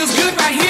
feels good right here.